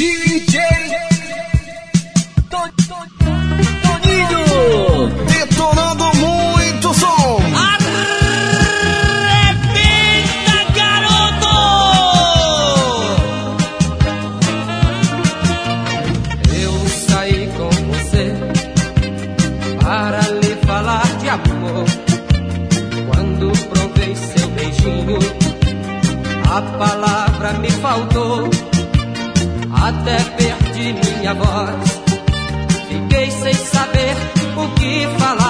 DJ até perdi minha voz. Fiquei sem saber o que falar.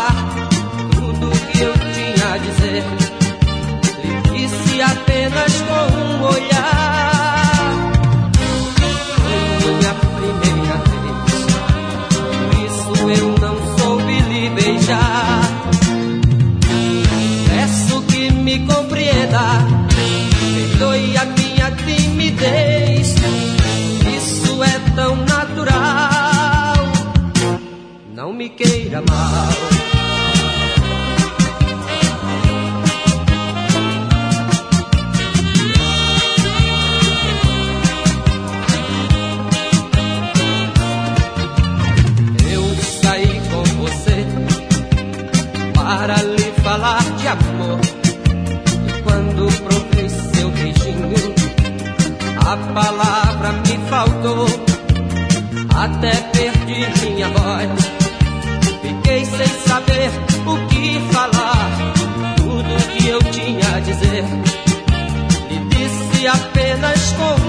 Eu saí com você para lhe falar de amor. E quando provei seu beijinho, a palavra me faltou. Até dizer. E disse apenas com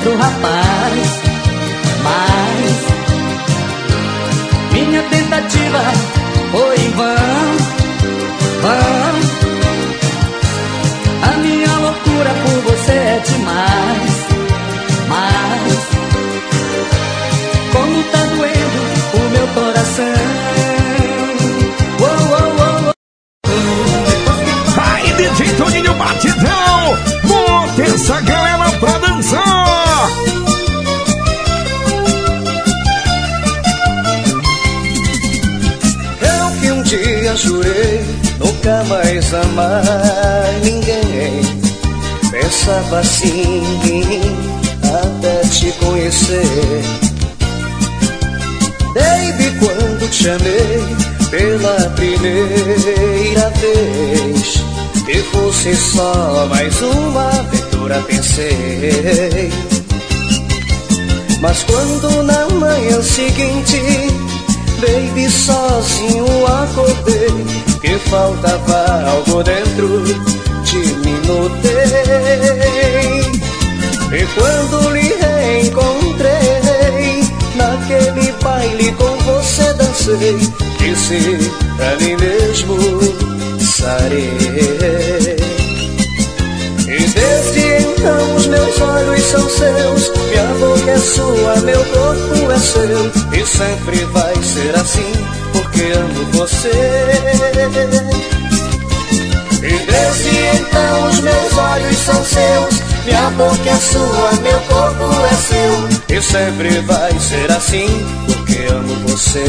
outro rapaz dentro de mim notei E quando lhe reencontrei Naquele baile com você dancei. Disse pra mim mesmo Sarei. E desde então os meus olhos são seus, minha boca é sua, meu corpo é seu, e sempre vai ser assim, porque amo você. E desde então os meus olhos são seus, minha boca é sua, meu corpo é seu, e sempre vai ser assim, porque amo você.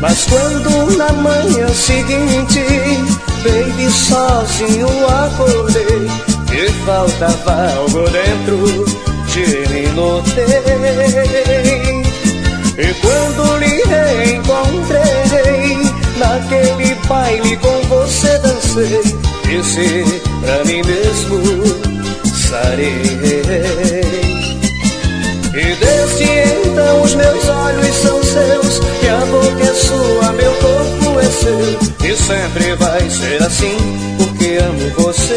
Mas quando na manhã seguinte, baby, sozinho acordei, e faltava algo dentro de mim notei. E quando lhe reencontrei, naquele baile com você dancei, disse pra mim mesmo, sarei. E desde então os meus olhos são seus, minha boca é sua, meu corpo seu, e sempre vai ser assim, porque amo você.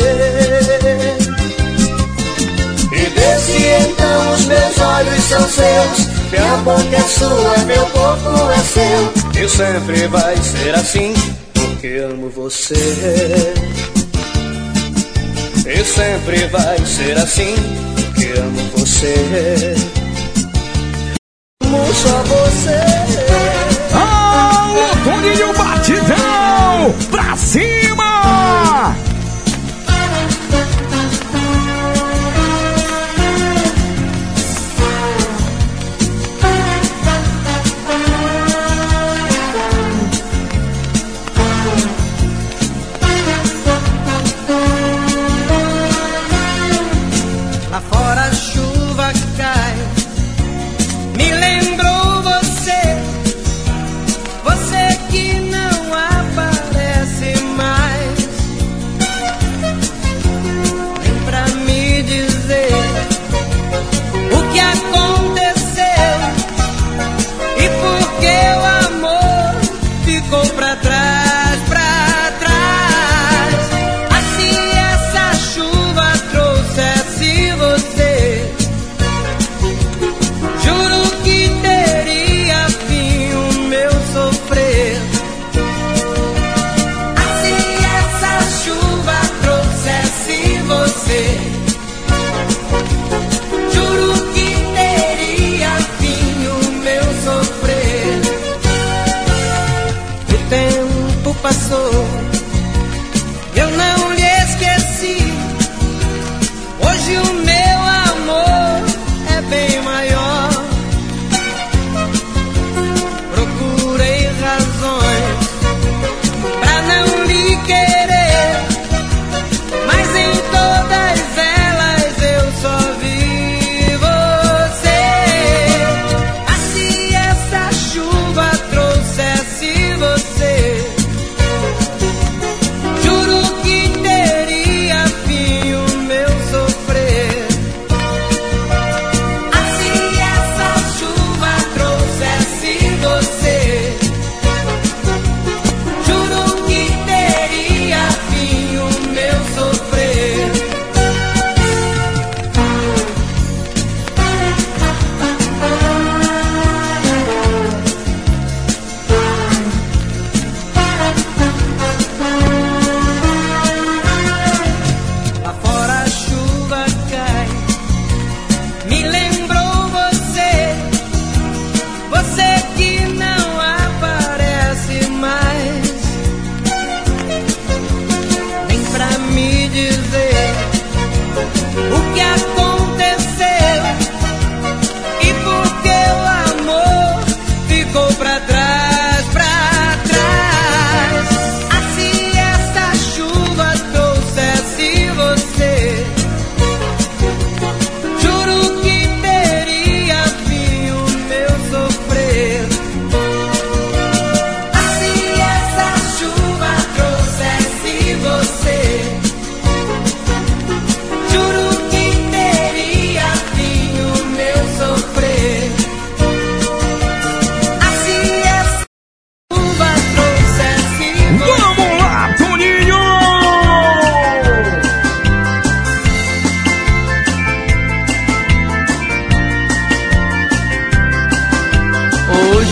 E desde então os meus olhos são seus, minha boca é sua, meu corpo é seu, e sempre vai ser assim, porque amo você. E sempre vai ser assim, porque amo você só você.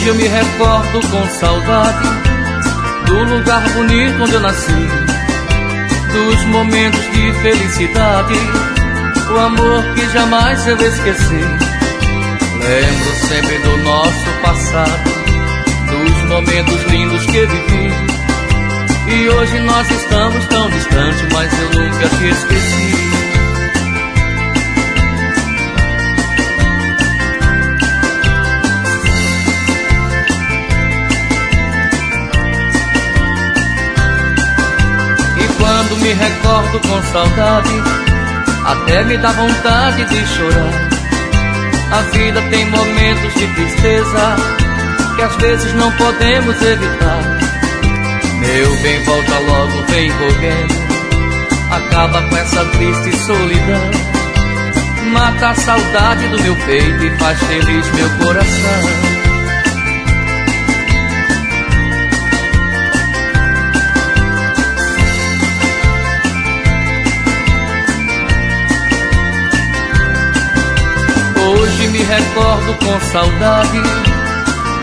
Eu me recordo com saudade do lugar bonito onde eu nasci, dos momentos de felicidade, o amor que jamais eu esqueci. Lembro sempre do nosso passado, dos momentos lindos que vivi. E hoje nós estamos tão distantes, mas eu nunca te esqueci. Quando me recordo com saudade, até me dá vontade de chorar. A vida tem momentos de tristeza que às vezes não podemos evitar. Meu bem, volta logo, vem correndo. Acaba com essa triste solidão. Mata a saudade do meu peito e faz feliz meu coração. Recordo com saudade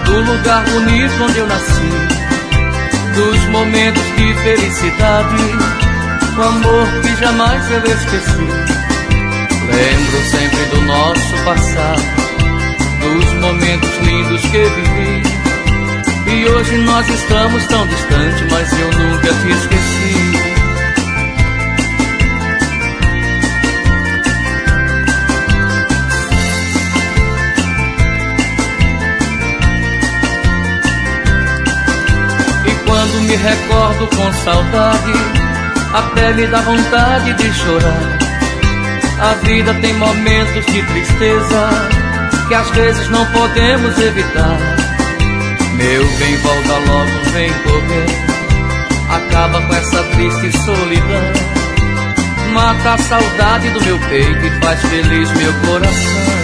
do lugar bonito onde eu nasci, dos momentos de felicidade, o amor que jamais eu esqueci. Lembro sempre do nosso passado, dos momentos lindos que vivi. E hoje nós estamos tão distantes, mas eu nunca te esqueci. Me recordo com saudade, até me dá vontade de chorar. A vida tem momentos de tristeza que às vezes não podemos evitar. Meu bem, volta logo, vem correr. Acaba com essa triste solidão. Mata a saudade do meu peito e faz feliz meu coração.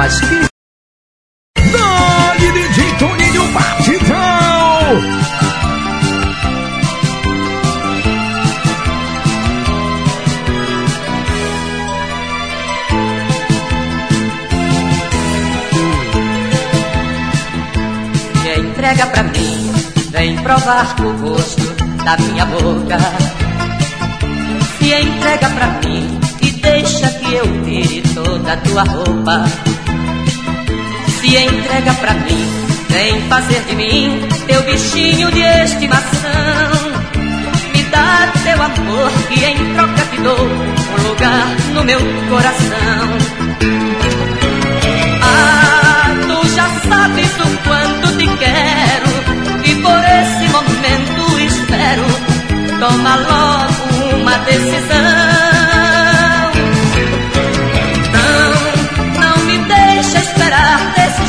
Mas que. Dali DJ Toninho Batidão! Entrega pra mim, vem provar o gosto da minha boca. Se entrega pra mim e deixa que eu tire toda a tua roupa se entrega pra mim, vem fazer de mim teu bichinho de estimação. Me dá teu amor que em troca te dou um lugar no meu coração. Ah, tu já sabes o quanto te quero e por esse momento espero. Toma logo uma decisão.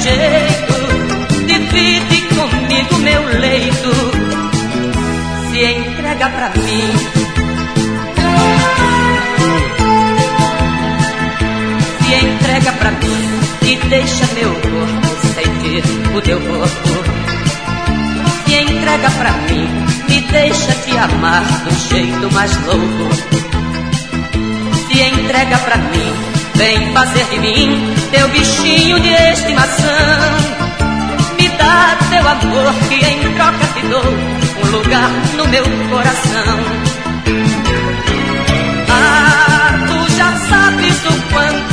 Jeito, divide comigo meu leito, se entrega pra mim. Se entrega pra mim e deixa meu corpo sentir o teu corpo. Se entrega pra mim, me deixa te amar do jeito mais louco. Se entrega pra mim Vem fazer de mim teu bichinho de estimação. Me dá teu amor que em troca te dou um lugar no meu coração. Ah, tu já sabes o quanto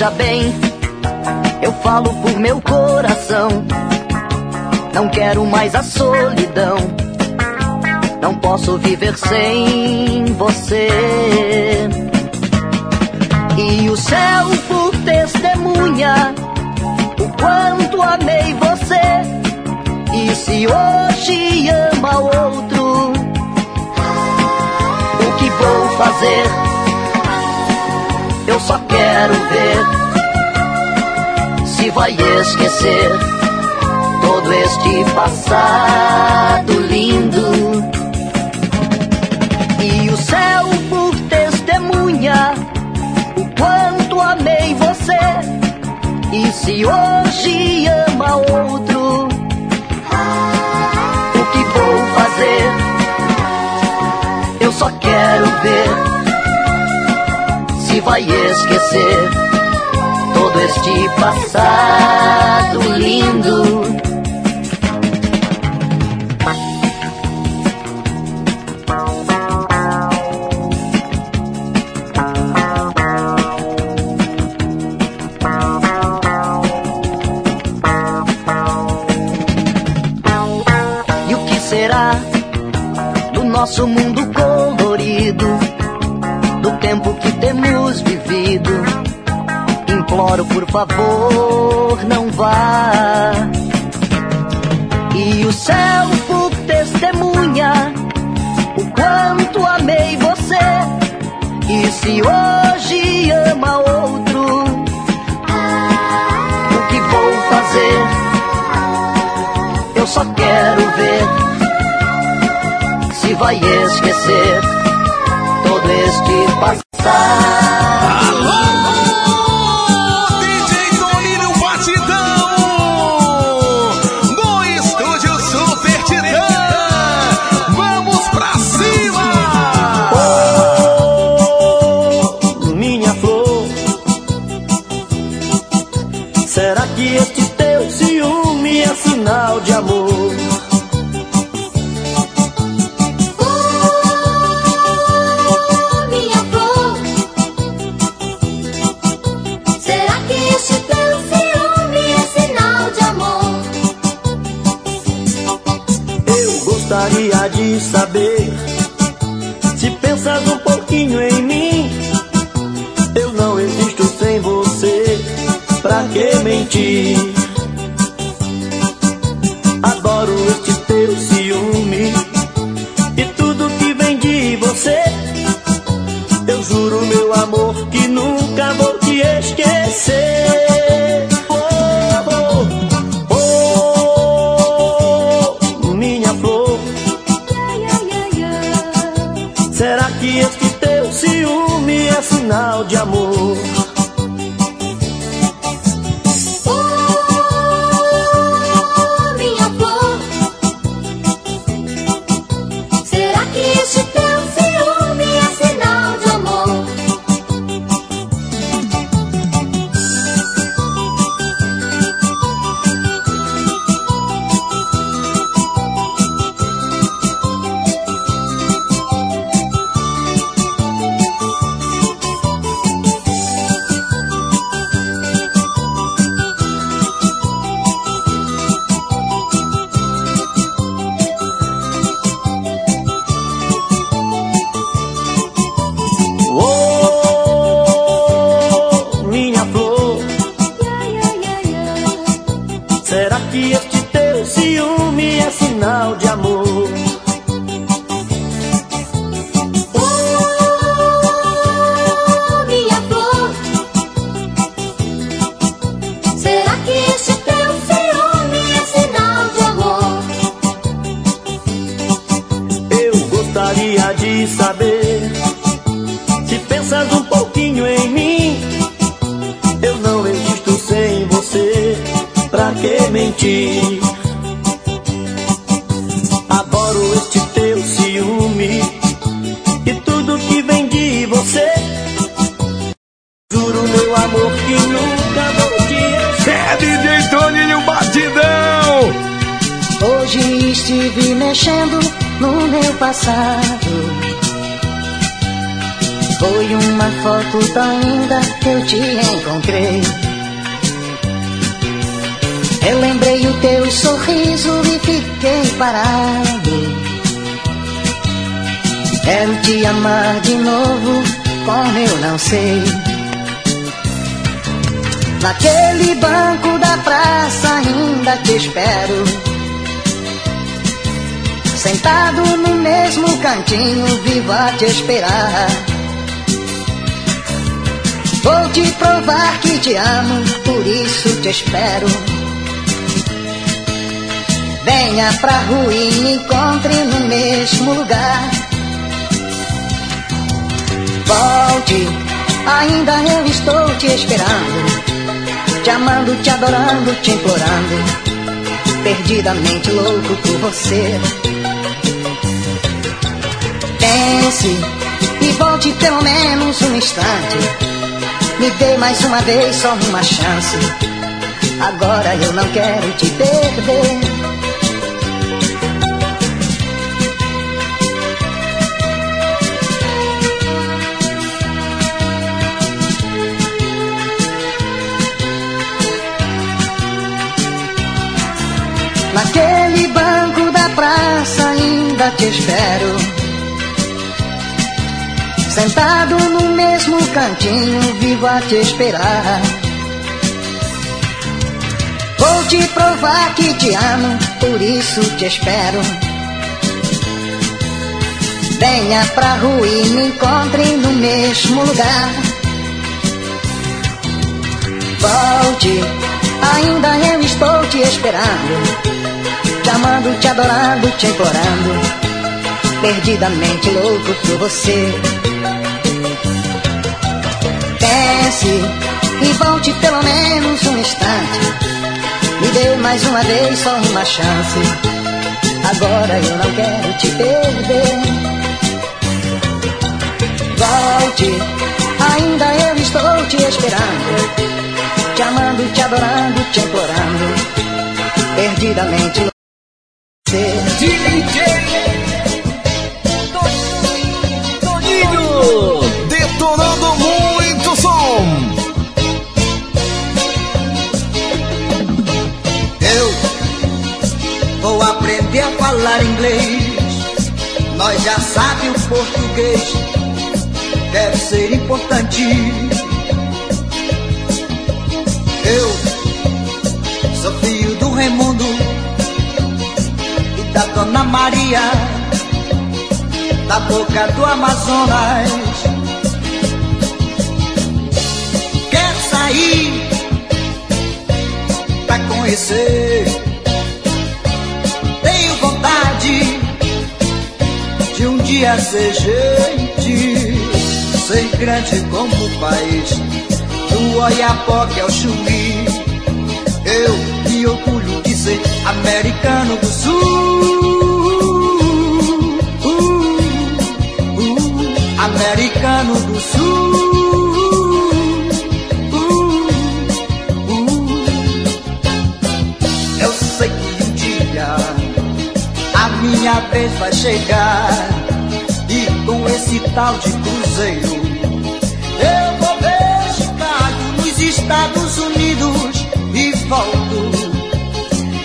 Veja bem, eu falo por meu coração. Não quero mais a solidão. Não posso viver sem você. E o céu por testemunha o quanto amei você. E se hoje ama outro, o que vou fazer? Eu só quero ver se vai esquecer todo este passado lindo. E o céu por testemunha o quanto amei você. E se hoje ama outro, o que vou fazer? Eu só quero ver vai esquecer todo este passado lindo. Favor, não vá. E o céu por testemunha o quanto amei você. E se hoje ama outro, o que vou fazer? Eu só quero ver vai esquecer todo este passado. Te esperar. Vou te provar que te amo, por isso te espero. Venha pra rua e me encontre no mesmo lugar. Volte, ainda eu estou te esperando. Te amando, te adorando, te implorando. Perdidamente louco por você. Pense e volte pelo menos um instante. Me dê mais uma vez só uma chance. Agora eu não quero te perder. Naquele banco da praça ainda te espero. Sentado no mesmo cantinho, vivo a te esperar. Vou te provar que te amo, por isso te espero. Venha pra rua e me encontre no mesmo lugar. Volte, ainda eu estou te esperando. Te amando, te adorando, te implorando. Perdidamente louco por você. Pense e volte pelo menos um instante. Me dê mais uma vez só uma chance. Agora eu não quero te perder. Volte, ainda eu estou te esperando. Te amando, te adorando, te implorando. Perdidamente louco. DJ Toninho aprender a falar inglês. Nós já sabe o português. Deve ser importante. Eu sou filho do Raimundo e da Dona Maria, da boca do Amazonas. Quero sair pra conhecer. Vontade de um dia ser gente, ser grande como o país do Oiapoque ao Chuí. Eu me orgulho de ser americano do sul. Uh, uh, americano do sul. Minha vez vai chegar e com esse tal de cruzeiro eu vou ver Chicago nos Estados Unidos e volto.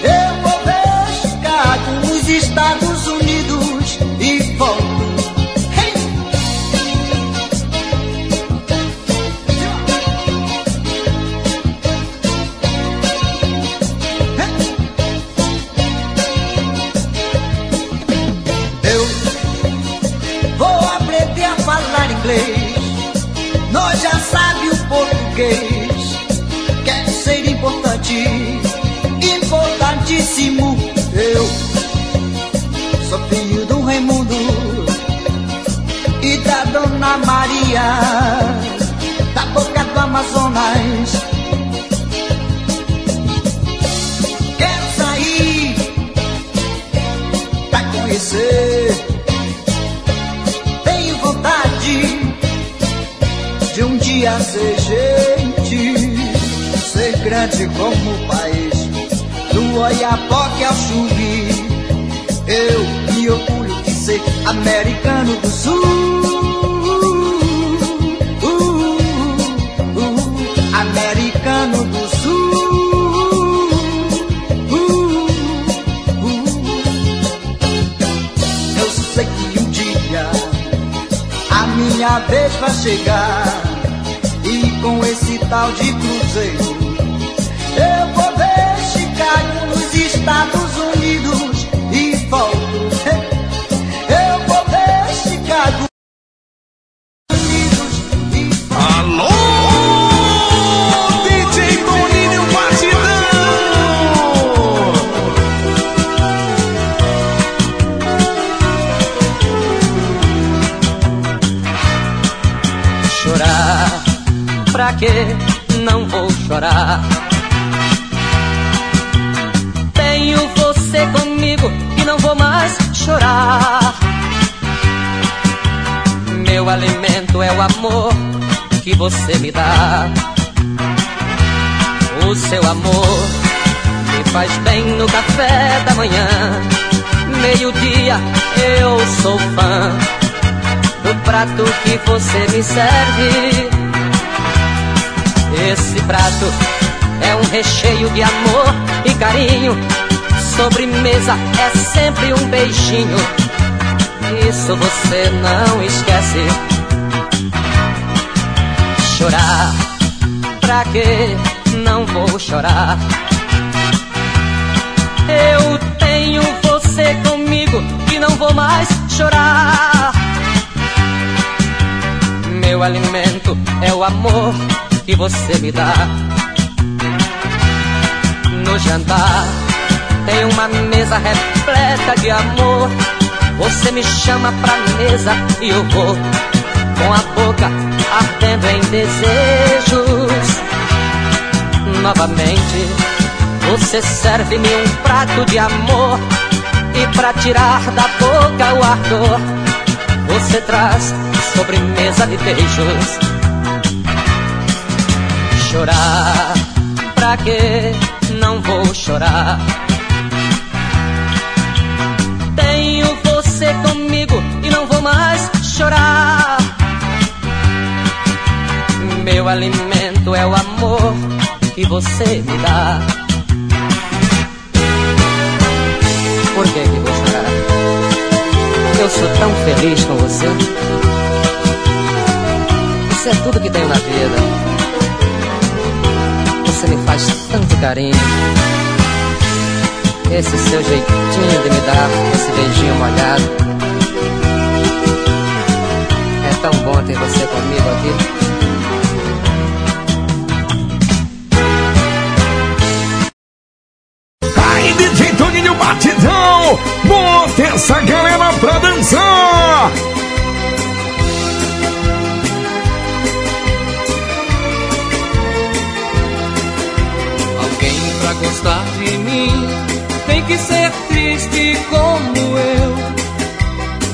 Eu vou ver Chicago nos Estados Unidos importantíssimo. Eu sou filho do Raimundo e da Dona Maria, da boca do Amazonas. Quero sair pra conhecer. Tenho vontade de um dia ser gente, grande como o país do Oiapoque ao Chuí. Eu me orgulho de ser americano do sul. americano do sul. Eu sei que um dia a minha vez vai chegar. E com esse tal de cruzeiro, eu vou Estados Unidos e volto. Eu vou ver Chicago. E. Alô, DJ Toninho Batidão! chorar. Pra quê? Não vou chorar. Vou mais chorar. Meu alimento é o amor que você me dá. O seu amor me faz bem no café da manhã. Meio-dia eu sou fã do prato que você me serve. Esse prato é um recheio de amor e carinho. Sobremesa é sempre um beijinho. Isso você não esquece. Chorar, pra quê? Não vou chorar. Eu tenho você comigo e não vou mais chorar. Meu alimento é o amor que você me dá. No jantar tem uma mesa repleta de amor. Você me chama pra mesa e eu vou com a boca ardendo em desejos. Novamente, você serve-me um prato de amor e pra tirar da boca o ardor, você traz sobremesa de beijos. Chorar, pra quê? Não vou chorar. Você comigo e não vou mais chorar. Meu alimento é o amor que você me dá. Por que que vou chorar? Eu sou tão feliz com você. Você é tudo que tenho na vida. Você me faz tanto carinho. Esse seu jeitinho de me dar esse beijinho molhado. É tão bom ter você comigo aqui. Que ser triste como eu.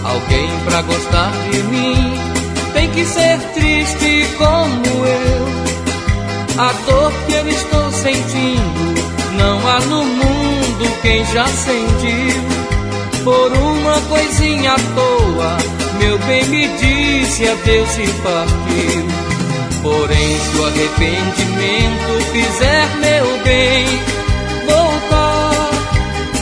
Alguém pra gostar de mim tem que ser triste como eu. A dor que eu estou sentindo não há no mundo quem já sentiu. Por uma coisinha à toa, meu bem me disse adeus e partiu. Porém, se o arrependimento fizer meu bem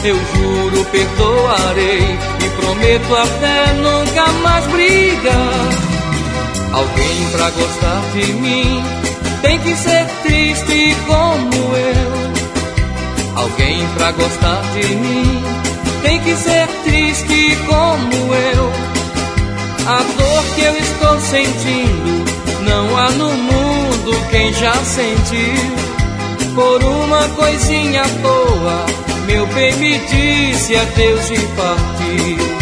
eu juro perdoarei e prometo até nunca mais brigar. Alguém pra gostar de mim tem que ser triste como eu. Alguém pra gostar de mim tem que ser triste como eu. A dor que eu estou sentindo não há no mundo quem já sentiu. Por uma coisinha à toa, meu bem me disse adeus e partiu.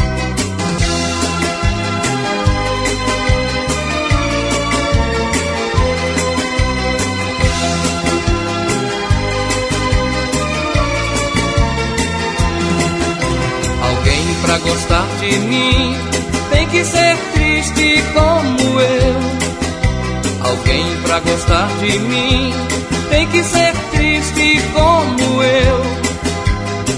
Alguém pra gostar de mim tem que ser triste como eu. Alguém pra gostar de mim tem que ser triste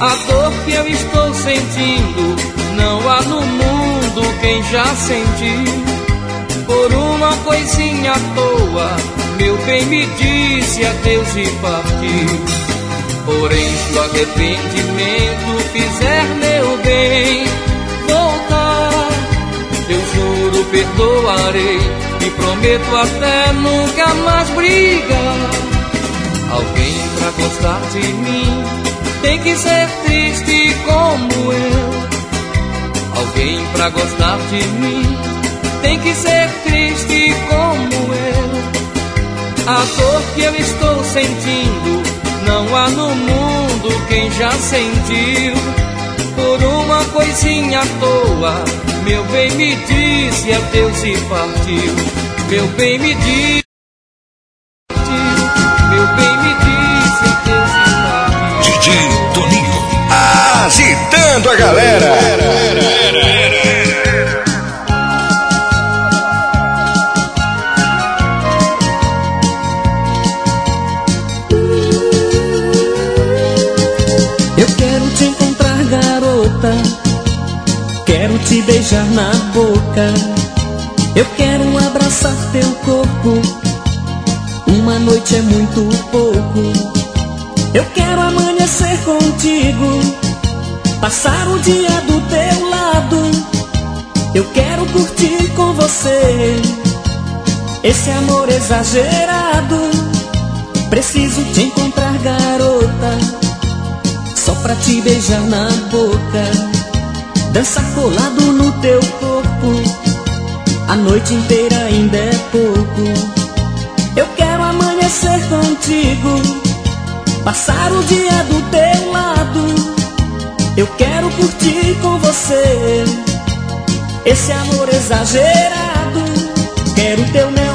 A dor que eu estou sentindo, não há no mundo quem já sentiu. Por uma coisinha à toa, meu bem me disse adeus e partiu. Porém, se o arrependimento fizer meu bem voltar, eu juro perdoarei e prometo até nunca mais brigar. Alguém pra gostar de mim tem que ser triste como eu. Alguém pra gostar de mim tem que ser triste como eu. A dor que eu estou sentindo, não há no mundo quem já sentiu. Por uma coisinha à toa, meu bem me disse adeus e partiu. Meu bem me disse. Agitando a galera. Eu quero te encontrar, garota. Quero te beijar na boca. Eu quero abraçar teu corpo. Uma noite é muito pouco. Eu quero amanhecer contigo. Passar o dia do teu lado. Eu quero curtir com você. Esse amor exagerado. Preciso te encontrar, garota. Só pra te beijar na boca Dançar colado no teu corpo A noite inteira ainda é pouco Eu quero amanhecer contigo Passar o dia do teu lado Eu quero curtir com você Esse amor exagerado Quero teu mel,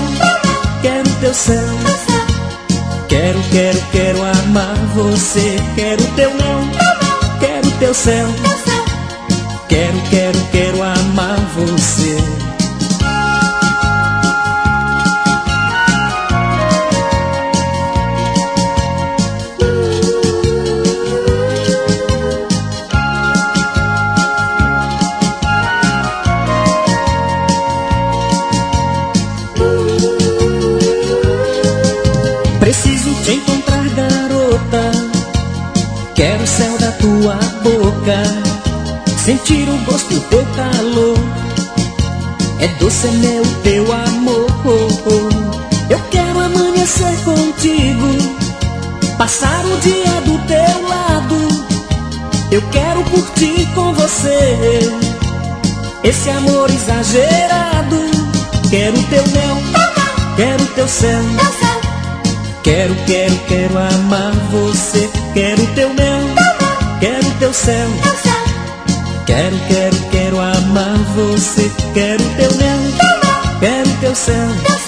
quero teu céu Quero, quero, quero amar você. Quero teu mel, quero teu céu. Quero, quero, quero amar você. Quero o céu da tua boca. Sentir o gosto do teu calor. É doce, é meu teu amor. Eu quero amanhecer contigo. Passar o dia do teu lado. Eu quero curtir com você. Esse amor exagerado. Quero teu mel, quero teu céu. Quero, quero, quero amar você. Quero teu mel, céu. Quero, quero, quero amar você. Quero teu mel, quero teu céu.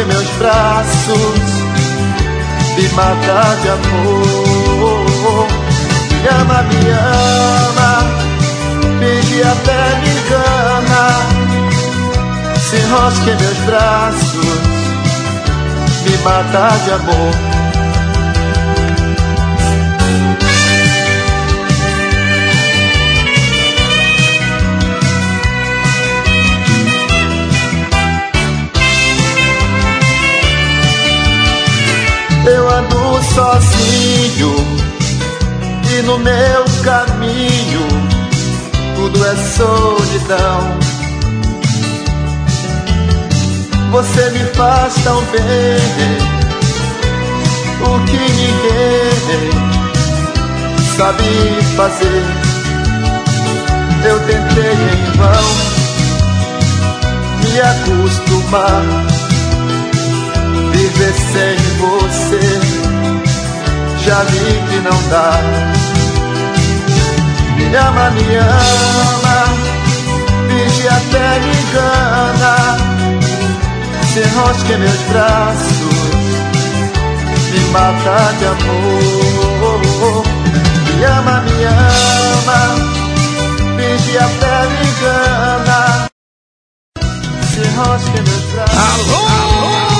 Em meus braços, me mata de amor. Me ama, me ama, finge até me engana. Se enrosca em meus braços, me mata de amor. Eu ando sozinho e no meu caminho tudo é solidão. Você me faz tão bem, o que ninguém sabe fazer. Eu tentei em vão me acostumar viver sem você. Já vi que não dá. Me ama, me ama, finge até me engana. Se em meus braços, me mata de amor. Me ama, me ama, finge até me engana. Se em meus braços. Alô! Desculpa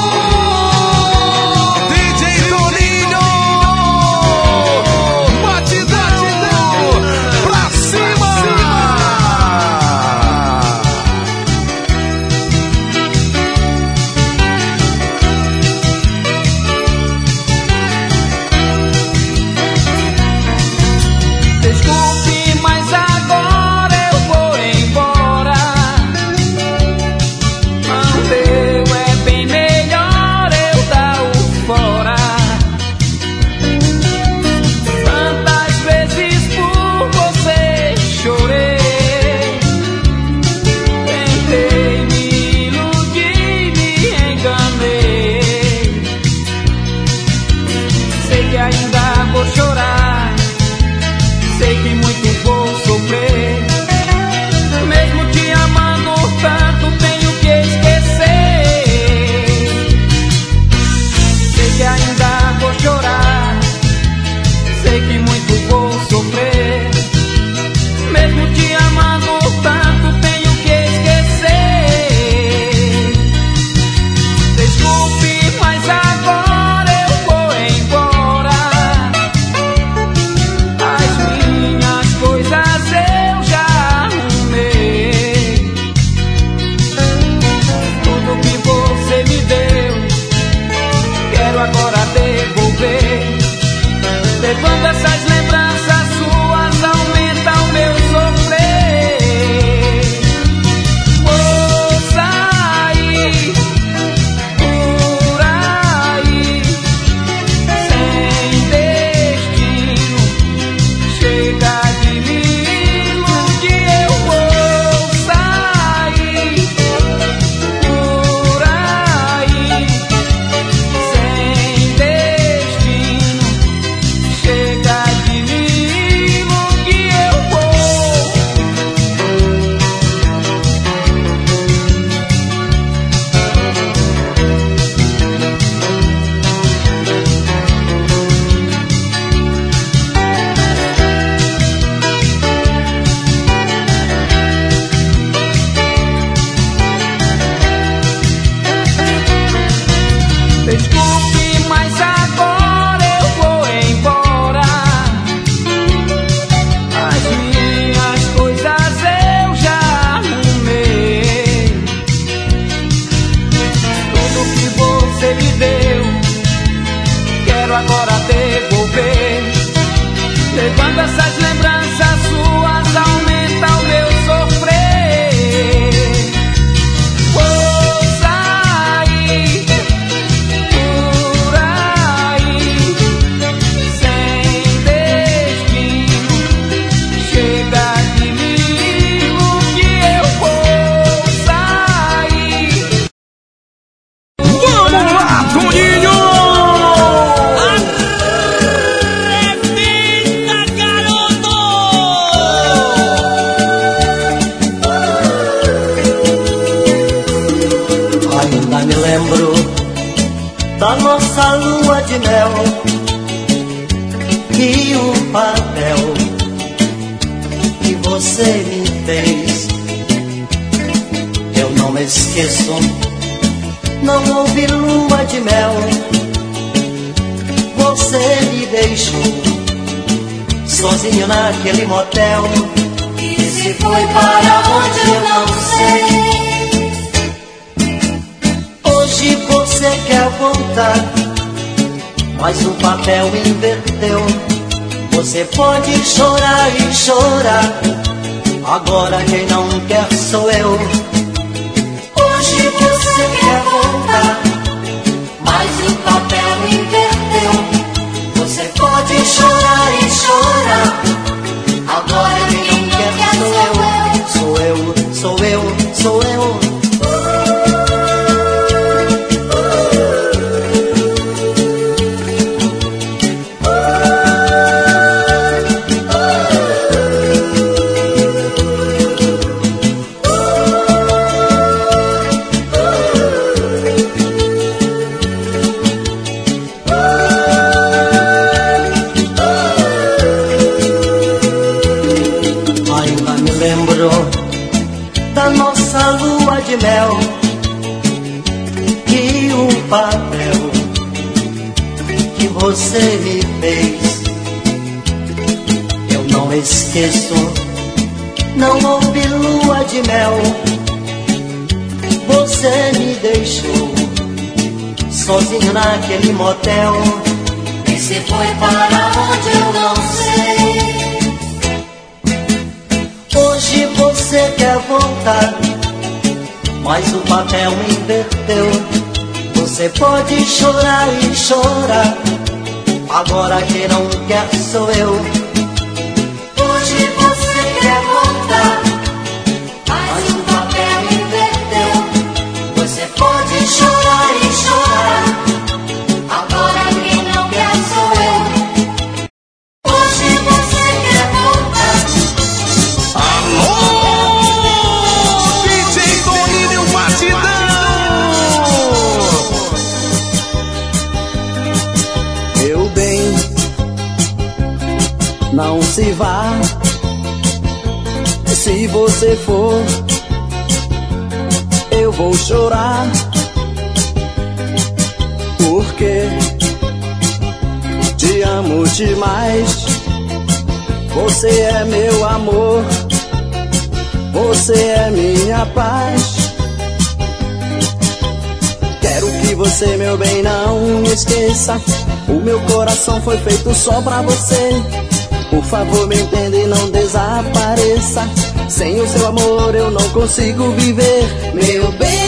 mas o papel inverteu. Você pode chorar e chorar, agora quem não quer sou eu. Hoje você quer voltar, Mas o papel inverteu. você pode chorar e chorar, Agora quem não quer sou sou eu. eu. Sou eu, sou eu, sou eu. Esqueço, não houve lua de mel. Você me deixou sozinho naquele motel. E se foi para onde eu não sei. Hoje você quer voltar, mas o papel inverteu. Você pode chorar e chorar, agora quem não quer sou eu. Não se vá. Se você for, eu vou chorar. Porque te amo demais. Você é meu amor, você é minha paz. Quero que você, meu bem, não esqueça. O meu coração foi feito só pra você. Por favor, me entenda e não desapareça. Sem o seu amor eu não consigo viver. Meu bem,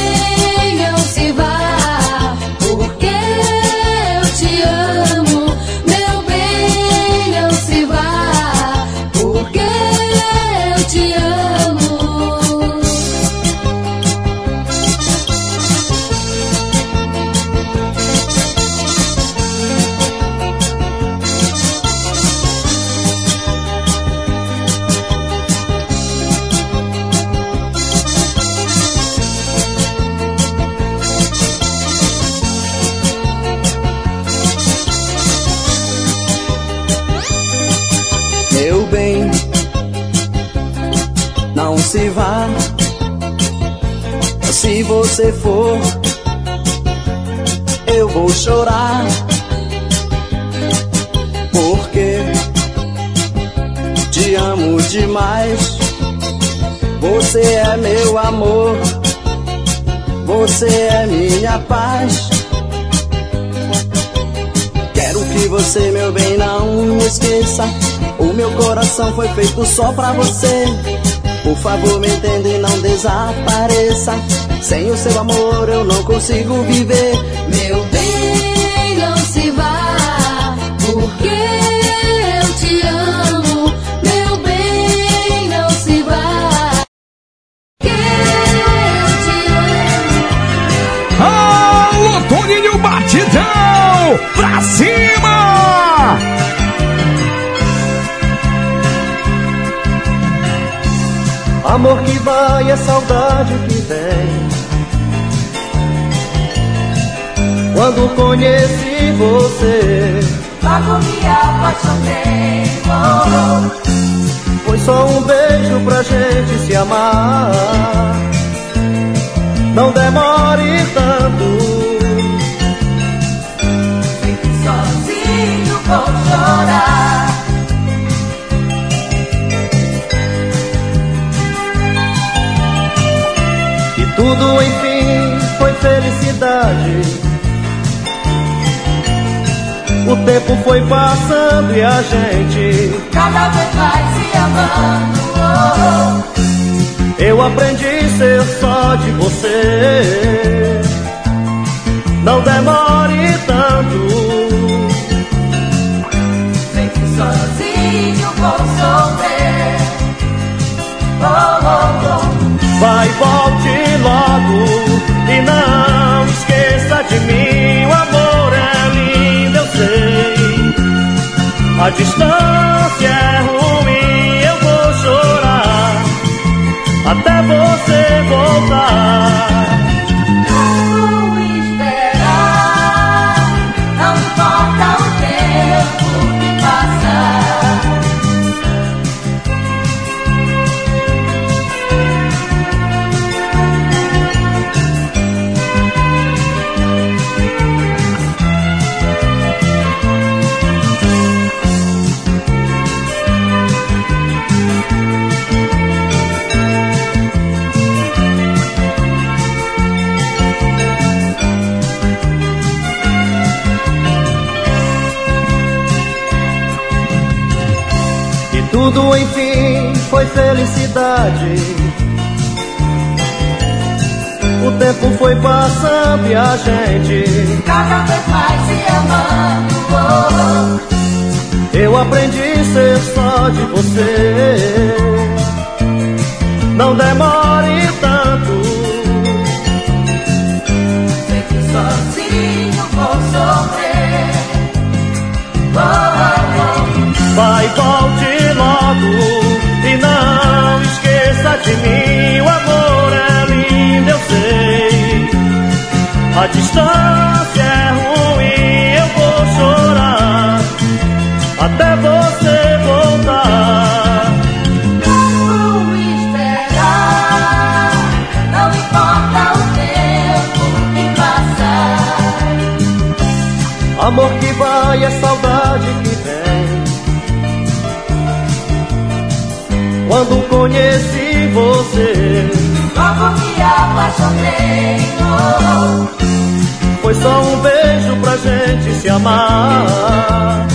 você for, eu vou chorar. Porque te amo demais. Você é meu amor, você é minha paz. Quero que você, meu bem, não esqueça. O meu coração foi feito só pra você. Por favor, me entenda e não desapareça. Sem o seu amor eu não consigo viver. Meu bem, não se vá, porque eu te amo. Meu bem, não se vá, porque eu te amo. Alô, Toninho Batidão! Pra cima! Amor que vai é saudade que vem. Quando conheci você, Logo me apaixonei. Oh, Foi só um beijo pra gente se amar. Não demore tanto. Fique sozinho, vou chorar. E tudo enfim foi felicidade. O tempo foi passando e a gente Cada vez mais se amando. oh, Eu aprendi a ser só de você. Não demore tanto. oh. Fique sozinho, vou sofrer. Oh, oh, oh. Vai, volte logo e não esqueça de mim. A distância é ruim, eu vou chorar até você voltar. Foi felicidade. O tempo foi passando e a gente Cada vez mais se amando. oh, Eu aprendi a ser só de você. Não demore tanto. Fique sozinho, vou sofrer. Oh, oh. Vai, volte de mim. O amor é lindo, eu sei. A distância é ruim, eu vou chorar até você voltar. Vou esperar. Não importa o tempo que passar. Amor que vai é saudade que vem. Quando conheci oh, foi só um beijo pra gente se amar.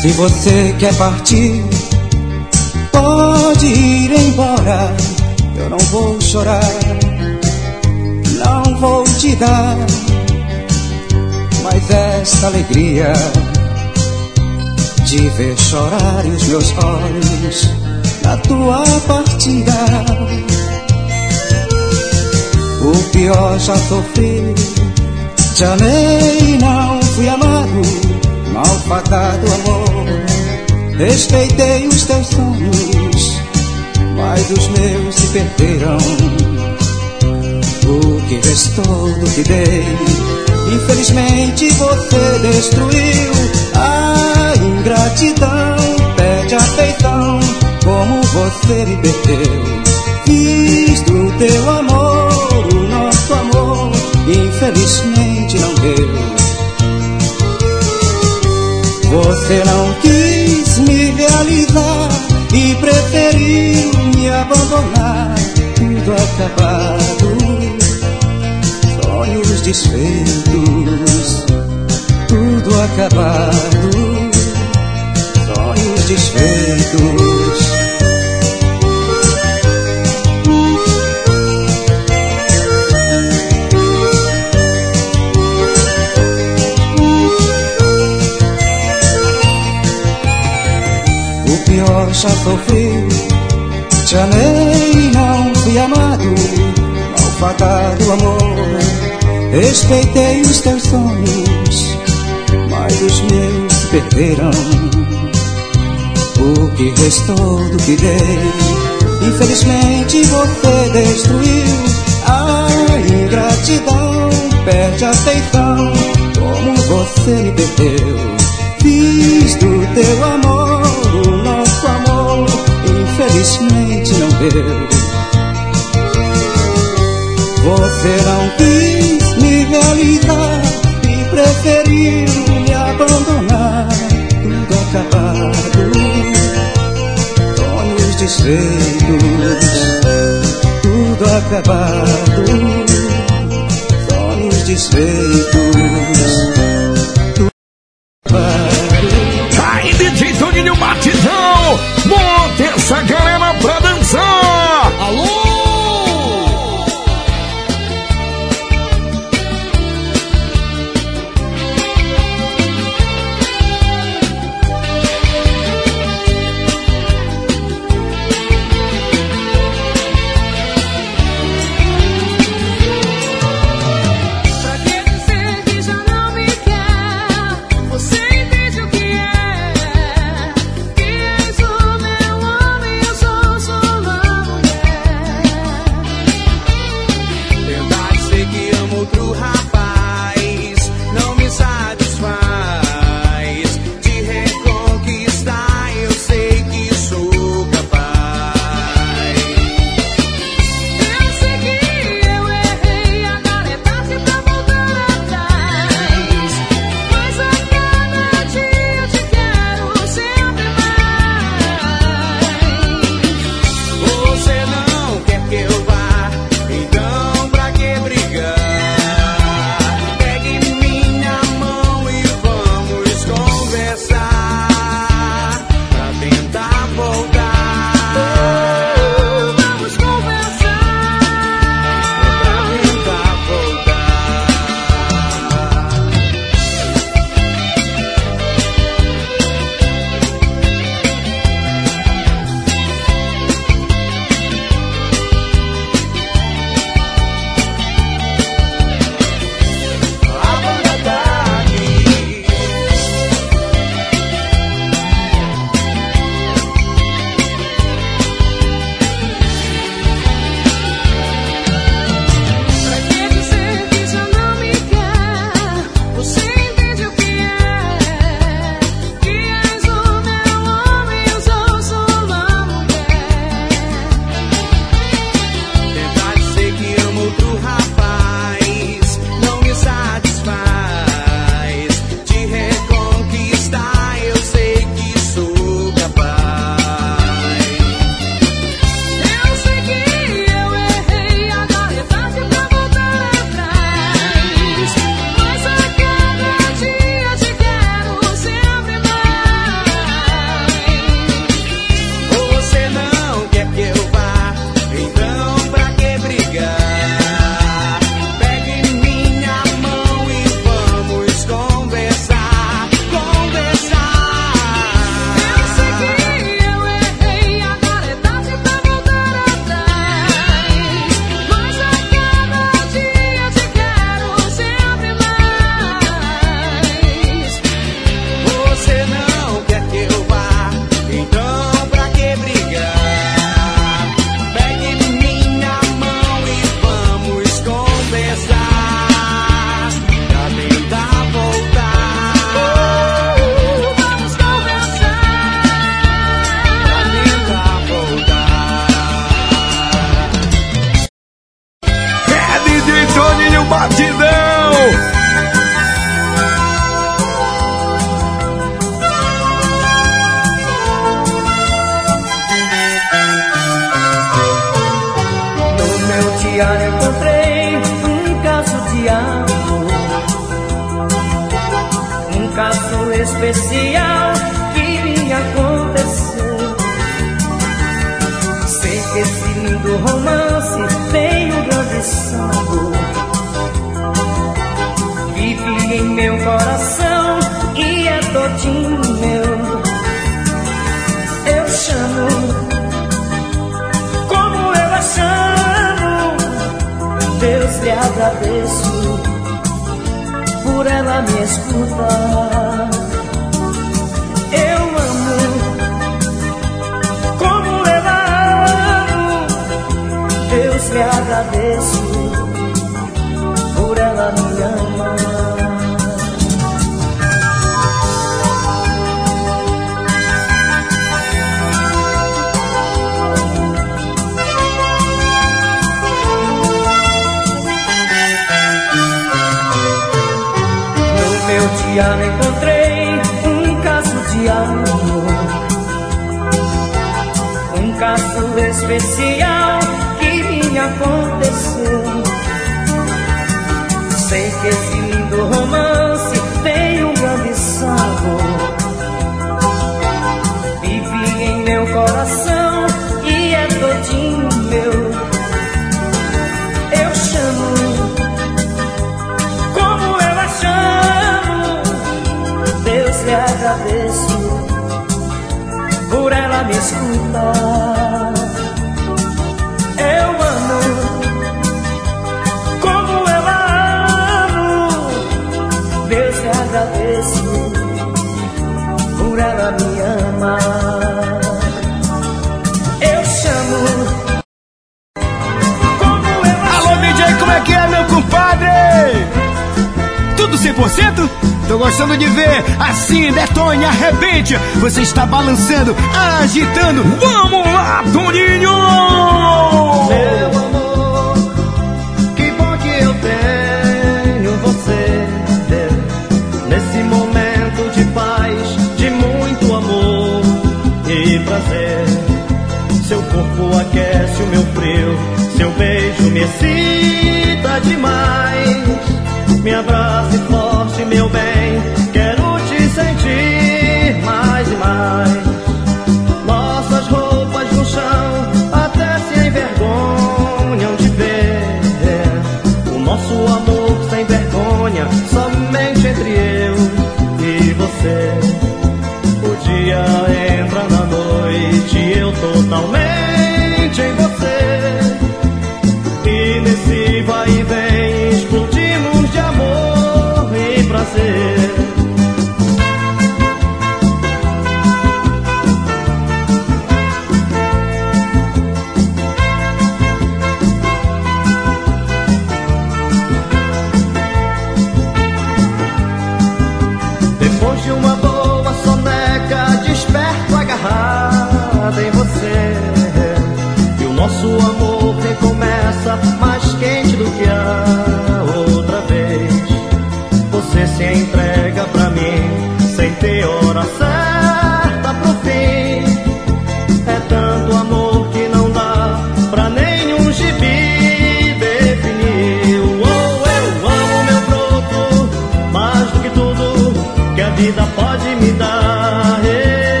Se você quer partir, pode ir embora. Eu não vou chorar, não vou te dar mais esta alegria de ver chorar os meus olhos na tua partida. O pior já sofri, te amei e não fui amado, malfadado amor. Respeitei os teus sonhos, mas os meus se perderam. O que restou do que dei, infelizmente você destruiu. A ingratidão pede afeição, como você me perdeu. Fiz do teu amor o nosso amor, infelizmente não deu. Você não quis realizar e preferiu me abandonar, tudo acabado, sonhos desfeitos, tudo acabado, sonhos desfeitos. já sofri Te amei e não fui amado Malfatado amor. Respeitei os teus sonhos Mas os meus perderam. O que restou do que dei Infelizmente você destruiu. A ingratidão perde a atenção, Como você me perdeu Fiz do teu amor simplesmente não deu. Você não quis me realizar e preferiu me abandonar, tudo acabado, sonhos desfeitos, tudo acabado, sonhos desfeitos. Dia encontrei um caso de amor. Um caso especial ela me escutar. Eu amo como eu a amo. Deus lhe agradeço por ela me amar. Eu chamo Alô, DJ, como é que é, meu compadre? Tudo 100%? Tô gostando de ver. Assim, detone, arrebente. Você está balançando, agitando. Vamos lá, Toninho! Meu amor, que bom que eu tenho você nesse momento de paz, de muito amor e prazer. Seu corpo aquece o meu frio, seu beijo me excita demais. Me abrace forte, meu bem,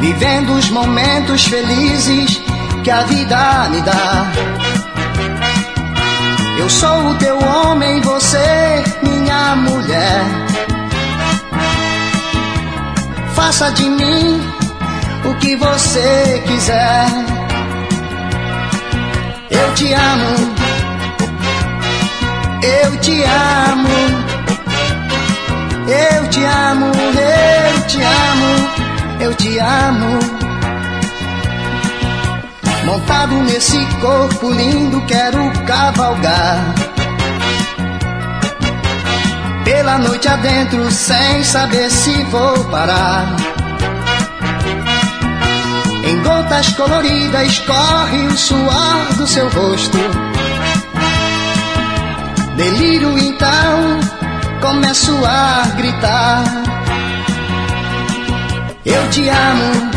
Vivendo os momentos felizes que a vida me dá. Eu sou o teu homem, você, minha mulher. Faça de mim que você quiser. Eu te amo, eu te amo, eu te amo, eu te amo, eu te amo. Montado nesse corpo lindo, quero cavalgar. Pela noite adentro, sem saber se vou parar. Em gotas coloridas corre o suor do seu rosto. Delírio então, começo a gritar. Eu te amo,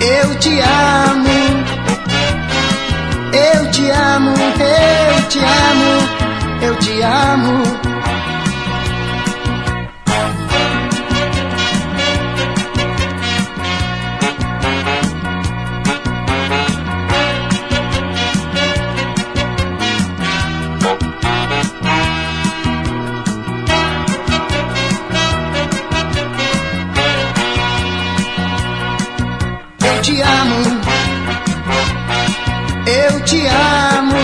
eu te amo, eu te amo, eu te amo, eu te amo. Eu te amo,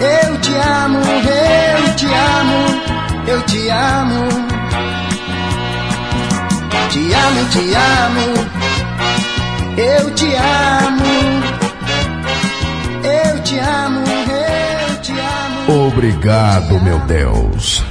eu te amo, eu te amo, eu te amo, te amo, te amo, eu te amo, eu te amo, eu te amo. Obrigado, meu Deus.